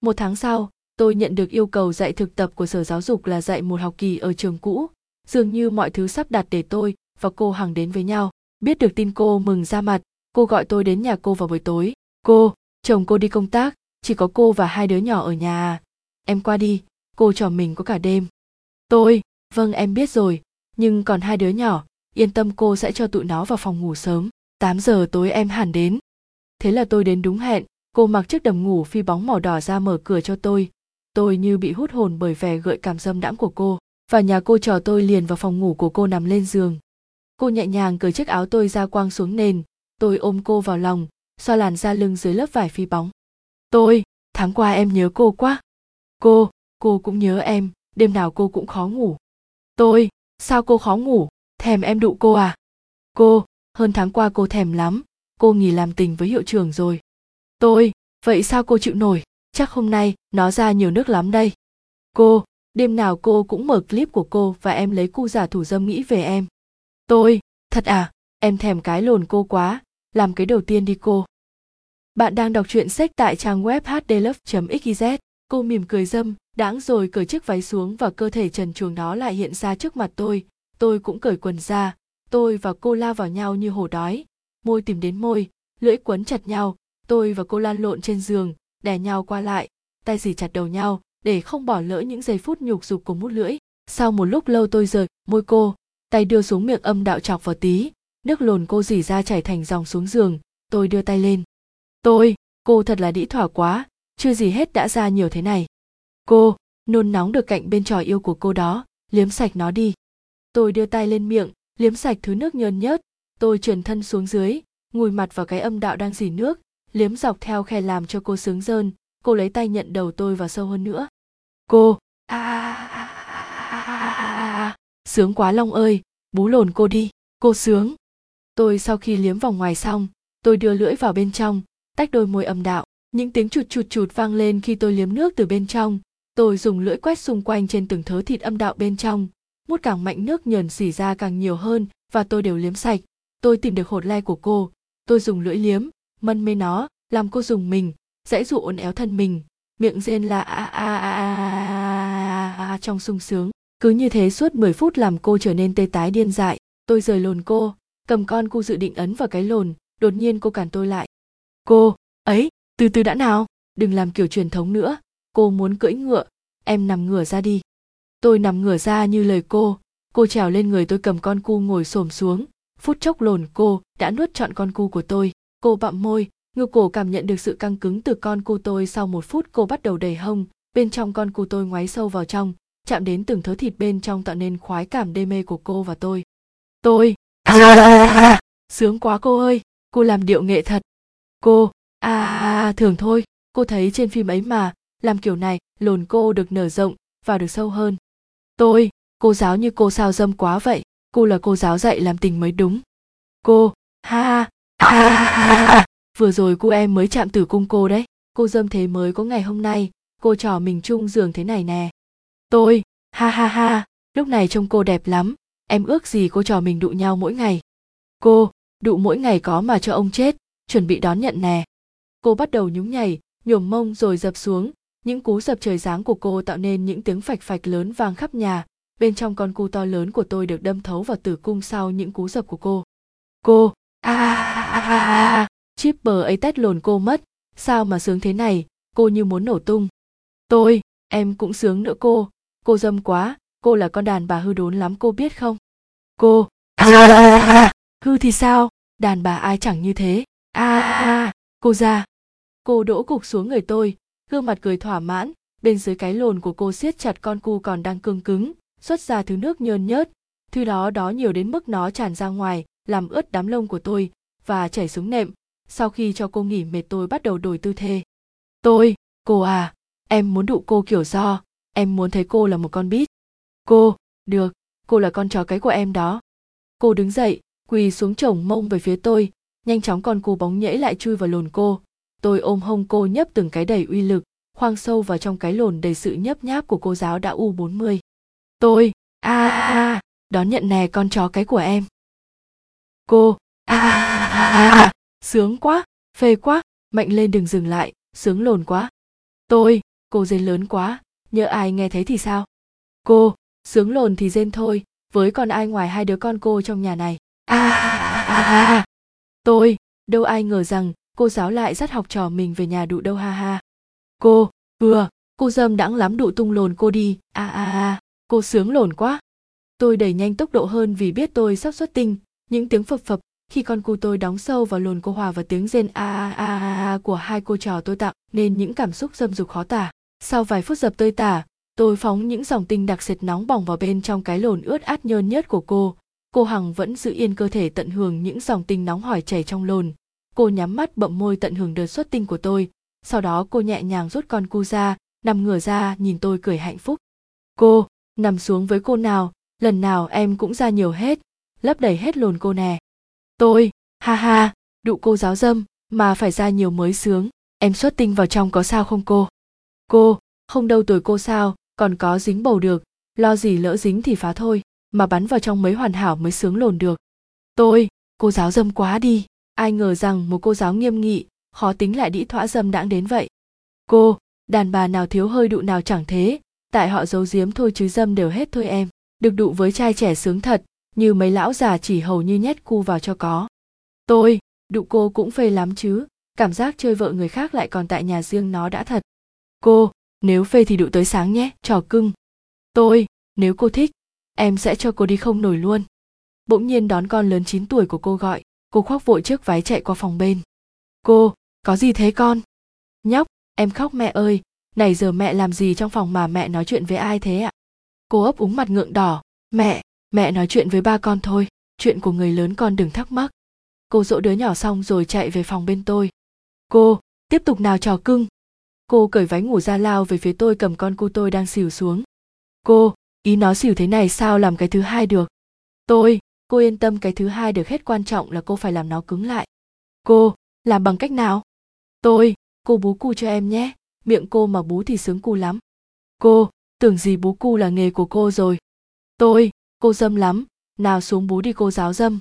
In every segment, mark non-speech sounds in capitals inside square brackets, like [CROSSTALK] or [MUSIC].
một tháng sau, tôi nhận được yêu cầu dạy thực tập của sở giáo dục là dạy một học kỳ ở trường cũ. Dường như mọi thứ sắp đặt để tôi và cô hằng đến với nhau. Biết được tin cô mừng ra mặt, cô gọi tôi đến nhà cô vào buổi tối. Cô, chồng cô đi công tác, chỉ có cô và hai đứa nhỏ ở nhà à? Em qua đi, cô trò mình có cả đêm. Tôi vâng em biết rồi, nhưng còn hai đứa nhỏ, yên tâm cô sẽ cho tụi nó vào phòng ngủ sớm. 8 giờ tối em hẳn đến. Thế là tôi đến đúng hẹn cô mặc chiếc đầm ngủ phi bóng màu đỏ ra mở cửa cho tôi. Tôi như bị hút hồn bởi vẻ gợi cảm dâm đãng của cô, và nhà cô trò tôi liền vào phòng ngủ của cô nằm lên giường. Cô nhẹ nhàng cởi chiếc áo tôi ra quang xuống nền. Tôi ôm cô vào lòng, xoa làn da lưng dưới lớp vải phi bóng. Tôi, tháng qua em nhớ cô quá. Cô cô cũng nhớ em, đêm nào cô cũng khó ngủ. Tôi, sao cô khó ngủ? Thèm em đụ cô à? Cô, hơn tháng qua cô thèm lắm. Cô nghỉ làm tình với hiệu trưởng rồi tôi, vậy sao cô chịu nổi? Chắc hôm nay, nó ra nhiều nước lắm đây. Cô, đêm nào cô cũng mở clip của cô và em lấy cu giả thủ dâm nghĩ về em. Tôi, thật à? Em thèm cái lồn cô quá. Làm cái đầu tiên đi cô. Bạn đang đọc truyện sách tại trang web hdlove.xyz cô mỉm cười dâm, đãng rồi cởi chiếc váy xuống và cơ thể trần truồng đó lại hiện ra trước mặt tôi. Tôi cũng cởi quần ra. Tôi và cô lao vào nhau như hổ đói. Môi tìm đến môi, lưỡi quấn chặt nhau tôi và cô lan lộn trên giường, đè nhau qua lại, tay dì chặt đầu nhau, để không bỏ lỡ những giây phút nhục dục của mút lưỡi. Sau một lúc lâu tôi rời, môi cô, tay đưa xuống miệng âm đạo chọc vào tí, nước lồn cô dỉ ra chảy thành dòng xuống giường, tôi đưa tay lên. Tôi, cô thật là đĩ thỏa quá, chưa gì hết đã ra nhiều thế này. Cô, nôn nóng được cạnh bên trò yêu của cô đó, liếm sạch nó đi. Tôi đưa tay lên miệng, liếm sạch thứ nước nhơn nhớt, tôi chuyển thân xuống dưới, ngùi mặt vào cái âm đạo đang dỉ nước liếm dọc theo khe làm cho cô sướng rơn. Cô lấy tay nhận đầu tôi vào sâu hơn nữa. Cô. À, à, à, sướng quá long ơi. Bú lồn cô đi. Cô sướng. Tôi sau khi liếm vòng ngoài xong tôi đưa lưỡi vào bên trong tách đôi môi âm đạo. Những tiếng chụt chụt chụt vang lên khi tôi liếm nước từ bên trong. Tôi dùng lưỡi quét xung quanh trên từng thớ thịt âm đạo bên trong. Mút càng mạnh nước nhờn xỉ ra càng nhiều hơn và tôi đều liếm sạch. Tôi tìm được hột le của cô. Tôi dùng lưỡi liếm mân mê nó, làm cô dùng mình, dãy dụ uốn éo thân mình, miệng rên là a a a a a trong sung sướng. Cứ như thế suốt 10 phút làm cô trở nên tê tái điên dại. Tôi rời lồn cô, cầm con cu dự định ấn vào cái lồn, đột nhiên cô cản tôi lại. Cô, ấy, từ từ đã nào, đừng làm kiểu truyền thống nữa, cô muốn cưỡi ngựa, em nằm ngửa ra đi. Tôi nằm ngửa ra như lời cô cô trèo lên người tôi cầm con cu ngồi xổm xuống. Phút chốc lồn cô đã nuốt trọn con cu của tôi cô bặm môi ngư cổ cảm nhận được sự căng cứng từ con cu tôi sau một phút cô bắt đầu đầy hông bên trong con cu tôi ngoáy sâu vào trong chạm đến từng thớ thịt bên trong tạo nên khoái cảm đê mê của cô và tôi. Tôi! [LAUGHS] Sướng quá cô ơi! Cô làm điệu nghệ thật. Cô! À, à thường thôi. Cô thấy trên phim ấy mà làm kiểu này lồn cô được nở rộng và được sâu hơn. Tôi! Cô giáo như cô sao dâm quá vậy. Cô là cô giáo dạy làm tình mới đúng. Cô! Ha ha [LAUGHS] vừa rồi cô em mới chạm tử cung cô đấy. Cô dâm thế mới có ngày hôm nay. Cô trò mình chung giường thế này nè. Tôi, ha ha ha, lúc này trông cô đẹp lắm. Em ước gì cô trò mình đụ nhau mỗi ngày. Cô, đụ mỗi ngày có mà cho ông chết. Chuẩn bị đón nhận nè. Cô bắt đầu nhúng nhảy nhổm mông rồi dập xuống. Những cú dập trời giáng của cô tạo nên những tiếng phạch phạch lớn vang khắp nhà. Bên trong con cu to lớn của tôi được đâm thấu vào tử cung sau những cú dập của cô. Cô a a a a chipper ấy tét lồn cô mất. Sao mà sướng thế này? Cô như muốn nổ tung. Tôi, em cũng sướng nữa cô. Cô dâm quá. Cô là con đàn bà hư đốn lắm, cô biết không? Cô. [LAUGHS] Hư thì sao? Đàn bà ai chẳng như thế? A à. cô ra. Cô đỗ cục xuống người tôi. Gương mặt cười thỏa mãn. Bên dưới cái lồn của cô siết chặt con cu còn đang cương cứng, xuất ra thứ nước nhơn nhớt. Thứ đó đó nhiều đến mức nó tràn ra ngoài làm ướt đám lông của tôi và chảy xuống nệm sau khi cho cô nghỉ mệt tôi bắt đầu đổi tư thế tôi cô à em muốn đụ cô kiểu do em muốn thấy cô là một con bít cô được cô là con chó cái của em đó cô đứng dậy quỳ xuống chồng mông về phía tôi nhanh chóng con cú bóng nhễ lại chui vào lồn cô tôi ôm hông cô nhấp từng cái đầy uy lực khoang sâu vào trong cái lồn đầy sự nhấp nháp của cô giáo đã u 40. Tôi, a a, đón nhận nè con chó cái của em. Cô, à, à, à, à, sướng quá, phê quá, mạnh lên đừng dừng lại, sướng lồn quá. Tôi, cô rên lớn quá nhớ ai nghe thấy thì sao cô sướng lồn thì rên thôi với còn ai ngoài hai đứa con cô trong nhà này à, à, à, à. tôi đâu ai ngờ rằng cô giáo lại dắt học trò mình về nhà đụ đâu ha ha cô vừa cô dâm đãng lắm đụ tung lồn cô đi a a a cô sướng lồn quá tôi đẩy nhanh tốc độ hơn vì biết tôi sắp xuất tinh những tiếng phập phập, khi con cu tôi đóng sâu vào lồn cô hòa và tiếng rên a a a a a của hai cô trò tôi tặng nên những cảm xúc dâm dục khó tả. Sau vài phút dập tơi tả, tôi phóng những dòng tinh đặc sệt nóng bỏng vào bên trong cái lồn ướt át nhơn nhớt của cô. Cô hằng vẫn giữ yên cơ thể tận hưởng những dòng tinh nóng hỏi chảy trong lồn. Cô nhắm mắt bậm môi tận hưởng đợt xuất tinh của tôi. Sau đó cô nhẹ nhàng rút con cu ra, nằm ngửa ra nhìn tôi cười hạnh phúc. Cô, nằm xuống với cô nào, lần nào em cũng ra nhiều hết lấp đầy hết lồn cô nè. Tôi, ha ha, đụ cô giáo dâm, mà phải ra nhiều mới sướng. Em xuất tinh vào trong có sao không cô? Cô, không đâu tuổi cô sao, còn có dính bầu được. Lo gì lỡ dính thì phá thôi, mà bắn vào trong mấy hoàn hảo mới sướng lồn được. Tôi, cô giáo dâm quá đi. Ai ngờ rằng một cô giáo nghiêm nghị, khó tính lại đĩ thỏa dâm đãng đến vậy. Cô, đàn bà nào thiếu hơi đụ nào chẳng thế. Tại họ giấu giếm thôi chứ dâm đều hết thôi em. Được đụ với trai trẻ sướng thật như mấy lão già chỉ hầu như nhét cu vào cho có. Tôi đụ cô cũng phê lắm chứ, cảm giác chơi vợ người khác lại còn tại nhà riêng nó đã thật. Cô, nếu phê thì đụ tới sáng nhé, trò cưng. Tôi, nếu cô thích, em sẽ cho cô đi không nổi luôn. Bỗng nhiên đón con lớn 9 tuổi của cô gọi, cô khoác vội chiếc váy chạy qua phòng bên. Cô, có gì thế con? Nhóc, em khóc mẹ ơi, này giờ mẹ làm gì trong phòng mà mẹ nói chuyện với ai thế ạ? Cô ấp úng mặt ngượng đỏ, mẹ! Mẹ nói chuyện với ba con thôi, chuyện của người lớn con đừng thắc mắc. Cô dỗ đứa nhỏ xong rồi chạy về phòng bên tôi. Cô, tiếp tục nào trò cưng. Cô cởi váy ngủ ra lao về phía tôi cầm con cu tôi đang xỉu xuống. Cô, ý nó xỉu thế này sao làm cái thứ hai được? Tôi, cô yên tâm cái thứ hai được hết quan trọng là cô phải làm nó cứng lại. Cô, làm bằng cách nào? Tôi, cô bú cu cho em nhé, miệng cô mà bú thì sướng cu lắm. Cô, tưởng gì bú cu là nghề của cô rồi. Tôi cô dâm lắm, nào xuống bú đi cô giáo dâm.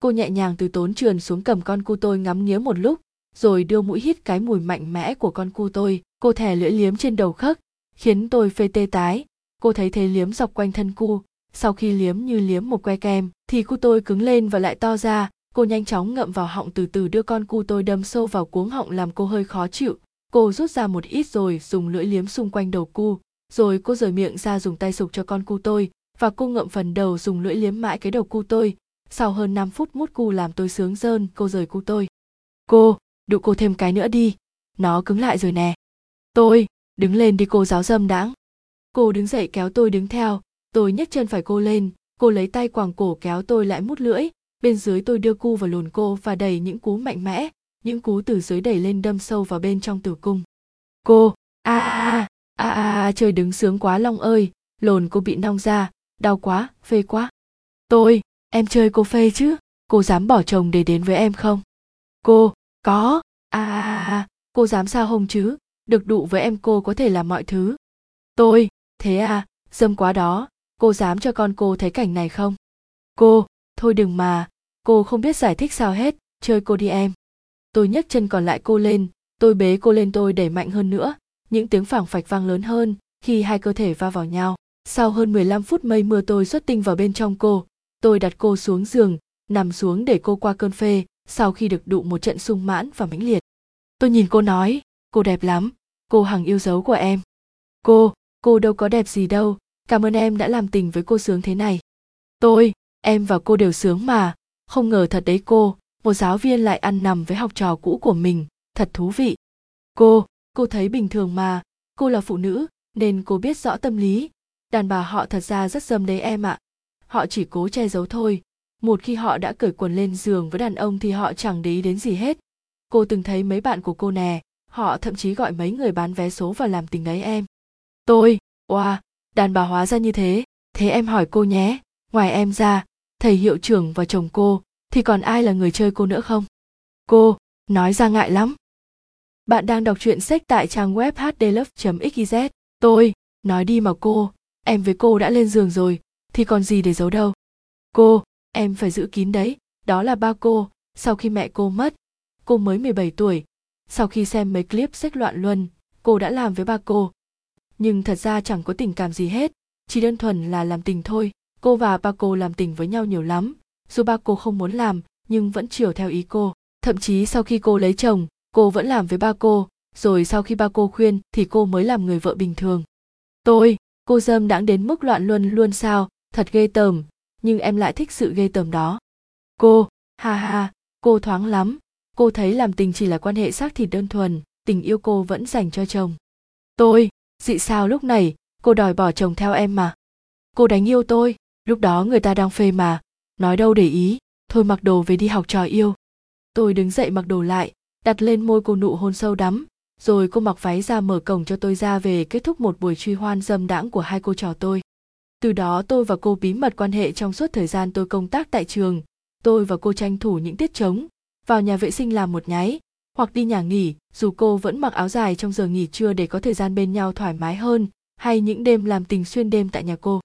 Cô nhẹ nhàng từ tốn trườn xuống cầm con cu tôi ngắm nghía một lúc, rồi đưa mũi hít cái mùi mạnh mẽ của con cu tôi. Cô thè lưỡi liếm trên đầu khấc khiến tôi phê tê tái. Cô thấy thế liếm dọc quanh thân cu. Sau khi liếm như liếm một que kem, thì cu tôi cứng lên và lại to ra. Cô nhanh chóng ngậm vào họng từ từ đưa con cu tôi đâm sâu vào cuống họng làm cô hơi khó chịu. Cô rút ra một ít rồi dùng lưỡi liếm xung quanh đầu cu. Rồi cô rời miệng ra dùng tay sục cho con cu tôi và cô ngậm phần đầu dùng lưỡi liếm mãi cái đầu cu tôi. Sau hơn 5 phút mút cu làm tôi sướng rơn, cô rời cu tôi. Cô, đụ cô thêm cái nữa đi. Nó cứng lại rồi nè. Tôi, đứng lên đi cô giáo dâm đãng. Cô đứng dậy kéo tôi đứng theo. Tôi nhấc chân phải cô lên. Cô lấy tay quàng cổ kéo tôi lại mút lưỡi. Bên dưới tôi đưa cu vào lồn cô và đẩy những cú mạnh mẽ. Những cú từ dưới đẩy lên đâm sâu vào bên trong tử cung. Cô, a a a a a, trời đứng sướng quá long ơi. Lồn cô bị nong ra đau quá, phê quá. Tôi, em chơi cô phê chứ? Cô dám bỏ chồng để đến với em không? Cô, có. À à à, à cô dám sao không chứ? Được đụ với em cô có thể làm mọi thứ. Tôi, thế à dâm quá đó. Cô dám cho con cô thấy cảnh này không? Cô, thôi đừng mà. Cô không biết giải thích sao hết. Chơi cô đi em. Tôi nhấc chân còn lại cô lên. Tôi bế cô lên tôi đẩy mạnh hơn nữa. Những tiếng phảng phạch vang lớn hơn khi hai cơ thể va vào nhau sau hơn 15 phút mây mưa tôi xuất tinh vào bên trong cô. Tôi đặt cô xuống giường, nằm xuống để cô qua cơn phê, sau khi được đụ một trận sung mãn và mãnh liệt. Tôi nhìn cô nói, cô đẹp lắm, cô hằng yêu dấu của em. Cô cô đâu có đẹp gì đâu, cảm ơn em đã làm tình với cô sướng thế này. Tôi, em và cô đều sướng mà, không ngờ thật đấy cô, một giáo viên lại ăn nằm với học trò cũ của mình, thật thú vị. Cô cô thấy bình thường mà, cô là phụ nữ, nên cô biết rõ tâm lý đàn bà họ thật ra rất dâm đấy em ạ. Họ chỉ cố che giấu thôi. Một khi họ đã cởi quần lên giường với đàn ông thì họ chẳng để ý đến gì hết. Cô từng thấy mấy bạn của cô nè họ thậm chí gọi mấy người bán vé số vào làm tình đấy em. Tôi oa wow, đàn bà hóa ra như thế. Thế em hỏi cô nhé. Ngoài em ra thầy hiệu trưởng và chồng cô thì còn ai là người chơi cô nữa không? Cô nói ra ngại lắm. Bạn đang đọc truyện sách tại trang web hdlove.xyz tôi nói đi mà cô em với cô đã lên giường rồi, thì còn gì để giấu đâu. Cô, em phải giữ kín đấy, đó là ba cô, sau khi mẹ cô mất, cô mới 17 tuổi. Sau khi xem mấy clip sách loạn luân, cô đã làm với ba cô. Nhưng thật ra chẳng có tình cảm gì hết, chỉ đơn thuần là làm tình thôi. Cô và ba cô làm tình với nhau nhiều lắm, dù ba cô không muốn làm, nhưng vẫn chiều theo ý cô. Thậm chí sau khi cô lấy chồng, cô vẫn làm với ba cô, rồi sau khi ba cô khuyên thì cô mới làm người vợ bình thường. Tôi cô dâm đãng đến mức loạn luân luôn sao, thật ghê tởm, nhưng em lại thích sự ghê tởm đó. Cô, ha ha, cô thoáng lắm, cô thấy làm tình chỉ là quan hệ xác thịt đơn thuần, tình yêu cô vẫn dành cho chồng. Tôi, dị sao lúc này, cô đòi bỏ chồng theo em mà. Cô đánh yêu tôi, lúc đó người ta đang phê mà, nói đâu để ý, thôi mặc đồ về đi học trò yêu. Tôi đứng dậy mặc đồ lại, đặt lên môi cô nụ hôn sâu đắm rồi cô mặc váy ra mở cổng cho tôi ra về kết thúc một buổi truy hoan dâm đãng của hai cô trò tôi. Từ đó tôi và cô bí mật quan hệ trong suốt thời gian tôi công tác tại trường. Tôi và cô tranh thủ những tiết trống, vào nhà vệ sinh làm một nháy, hoặc đi nhà nghỉ, dù cô vẫn mặc áo dài trong giờ nghỉ trưa để có thời gian bên nhau thoải mái hơn, hay những đêm làm tình xuyên đêm tại nhà cô.